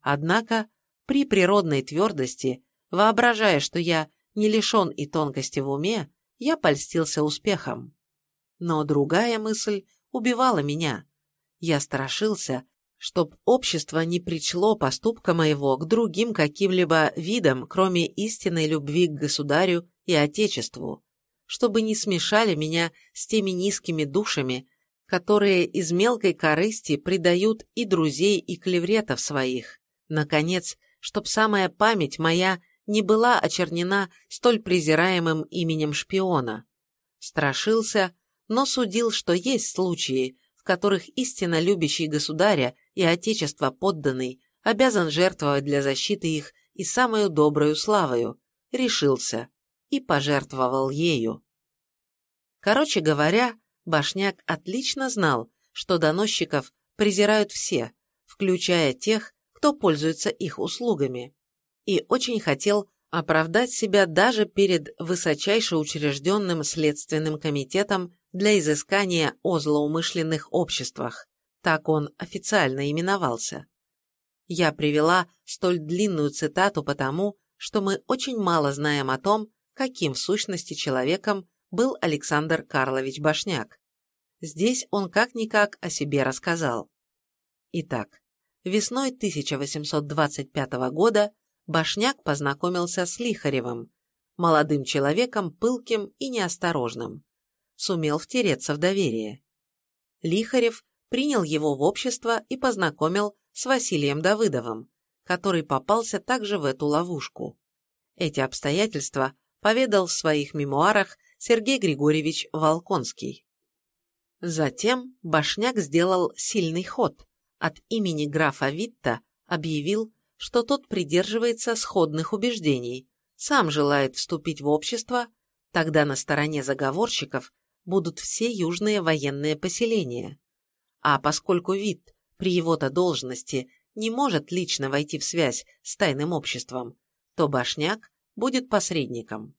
Однако, при природной твердости, воображая, что я не лишен и тонкости в уме, я польстился успехом. Но другая мысль убивала меня. Я страшился, чтоб общество не причло поступка моего к другим каким-либо видам, кроме истинной любви к государю и отечеству, чтобы не смешали меня с теми низкими душами, которые из мелкой корысти предают и друзей, и клевретов своих. Наконец, чтоб самая память моя не была очернена столь презираемым именем шпиона. Страшился, но судил, что есть случаи, в которых истинно любящий государя и отечество подданный обязан жертвовать для защиты их и самую добрую славою, решился и пожертвовал ею. Короче говоря, Башняк отлично знал, что доносчиков презирают все, включая тех, кто пользуется их услугами и очень хотел оправдать себя даже перед высочайше учрежденным Следственным комитетом для изыскания о злоумышленных обществах, так он официально именовался. Я привела столь длинную цитату потому, что мы очень мало знаем о том, каким в сущности человеком был Александр Карлович Башняк. Здесь он как-никак о себе рассказал. Итак, весной 1825 года Башняк познакомился с Лихаревым, молодым человеком, пылким и неосторожным. Сумел втереться в доверие. Лихарев принял его в общество и познакомил с Василием Давыдовым, который попался также в эту ловушку. Эти обстоятельства поведал в своих мемуарах Сергей Григорьевич Волконский. Затем Башняк сделал сильный ход. От имени графа Витта объявил, что тот придерживается сходных убеждений, сам желает вступить в общество, тогда на стороне заговорщиков будут все южные военные поселения. А поскольку вид при его-то должности не может лично войти в связь с тайным обществом, то Башняк будет посредником.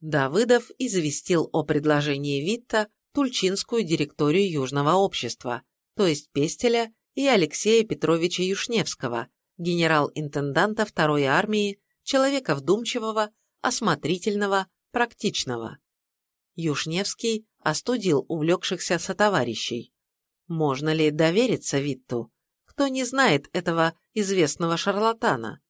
Давыдов известил о предложении Витта Тульчинскую директорию Южного общества, то есть Пестеля и Алексея Петровича Юшневского, генерал-интенданта второй армии, человека вдумчивого, осмотрительного, практичного. Юшневский остудил увлекшихся сотоварищей. Можно ли довериться Витту? Кто не знает этого известного шарлатана?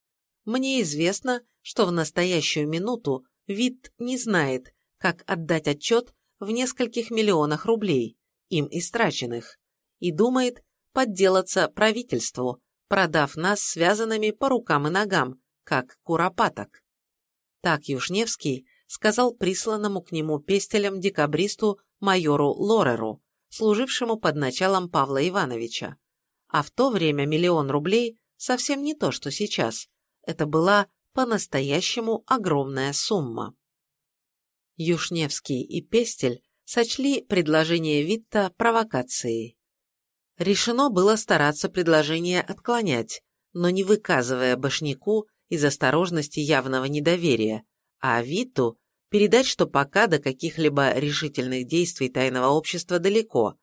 Мне известно, что в настоящую минуту Витт не знает, как отдать отчет в нескольких миллионах рублей, им истраченных, и думает подделаться правительству, продав нас связанными по рукам и ногам, как куропаток. Так Юшневский сказал присланному к нему пестелем-декабристу майору Лореру, служившему под началом Павла Ивановича. А в то время миллион рублей совсем не то, что сейчас. Это была по-настоящему огромная сумма. Юшневский и Пестель сочли предложение Витта провокацией. Решено было стараться предложение отклонять, но не выказывая Башняку из осторожности явного недоверия, а Виту передать, что пока до каких-либо решительных действий тайного общества далеко.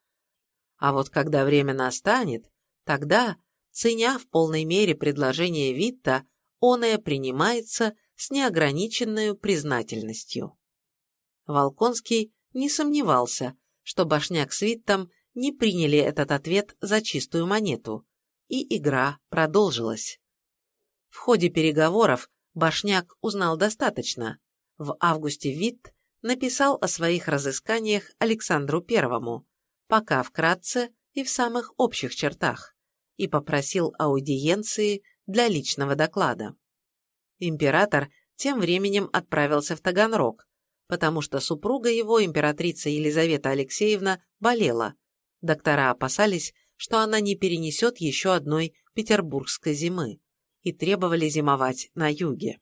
А вот когда время настанет, тогда, ценя в полной мере предложение Витта, оное принимается с неограниченной признательностью. Волконский не сомневался, что Башняк с Виттом не приняли этот ответ за чистую монету, и игра продолжилась. В ходе переговоров Башняк узнал достаточно. В августе Витт написал о своих разысканиях Александру Первому, пока вкратце и в самых общих чертах, и попросил аудиенции для личного доклада. Император тем временем отправился в Таганрог, потому что супруга его, императрица Елизавета Алексеевна, болела. Доктора опасались, что она не перенесет еще одной петербургской зимы, и требовали зимовать на юге.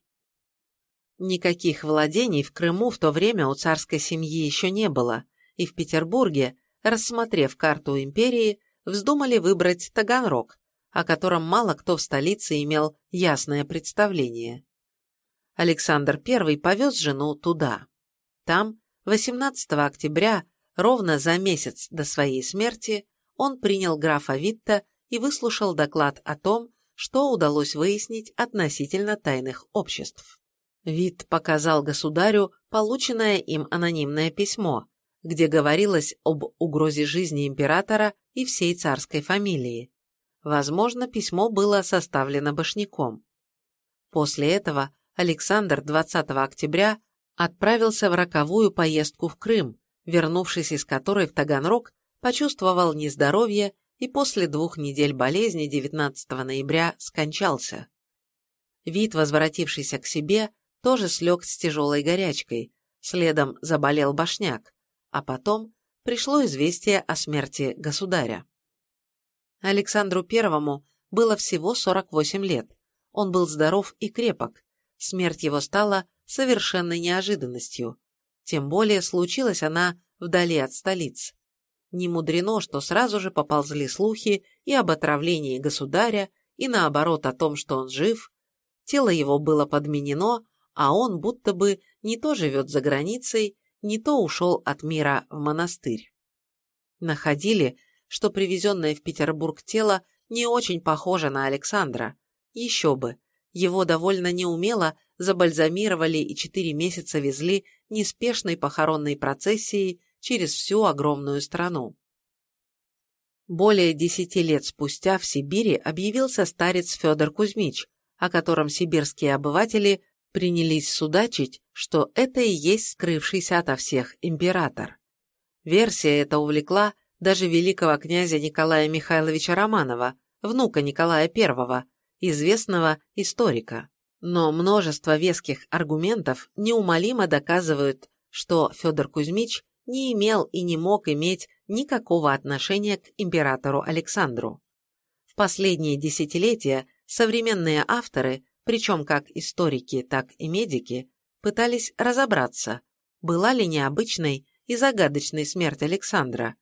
Никаких владений в Крыму в то время у царской семьи еще не было, и в Петербурге, рассмотрев карту империи, вздумали выбрать Таганрог, о котором мало кто в столице имел ясное представление. Александр I повез жену туда. Там, 18 октября, ровно за месяц до своей смерти, он принял графа Витта и выслушал доклад о том, что удалось выяснить относительно тайных обществ. Вид показал государю полученное им анонимное письмо, где говорилось об угрозе жизни императора и всей царской фамилии. Возможно, письмо было составлено башняком. После этого Александр 20 октября отправился в роковую поездку в Крым, вернувшись из которой в Таганрог почувствовал нездоровье и после двух недель болезни 19 ноября скончался. Вид, возвратившийся к себе, тоже слег с тяжелой горячкой, следом заболел башняк, а потом пришло известие о смерти государя. Александру Первому было всего 48 лет, он был здоров и крепок, смерть его стала совершенной неожиданностью, тем более случилась она вдали от столиц. Не мудрено, что сразу же поползли слухи и об отравлении государя, и наоборот о том, что он жив. Тело его было подменено, а он будто бы не то живет за границей, не то ушел от мира в монастырь. Находили, что привезенное в Петербург тело не очень похоже на Александра. Еще бы, его довольно неумело забальзамировали и четыре месяца везли неспешной похоронной процессией через всю огромную страну. Более десяти лет спустя в Сибири объявился старец Федор Кузьмич, о котором сибирские обыватели принялись судачить, что это и есть скрывшийся ото всех император. Версия эта увлекла даже великого князя Николая Михайловича Романова, внука Николая I, известного историка. Но множество веских аргументов неумолимо доказывают, что Федор Кузьмич не имел и не мог иметь никакого отношения к императору Александру. В последние десятилетия современные авторы, причем как историки, так и медики, пытались разобраться, была ли необычной и загадочной смерть Александра,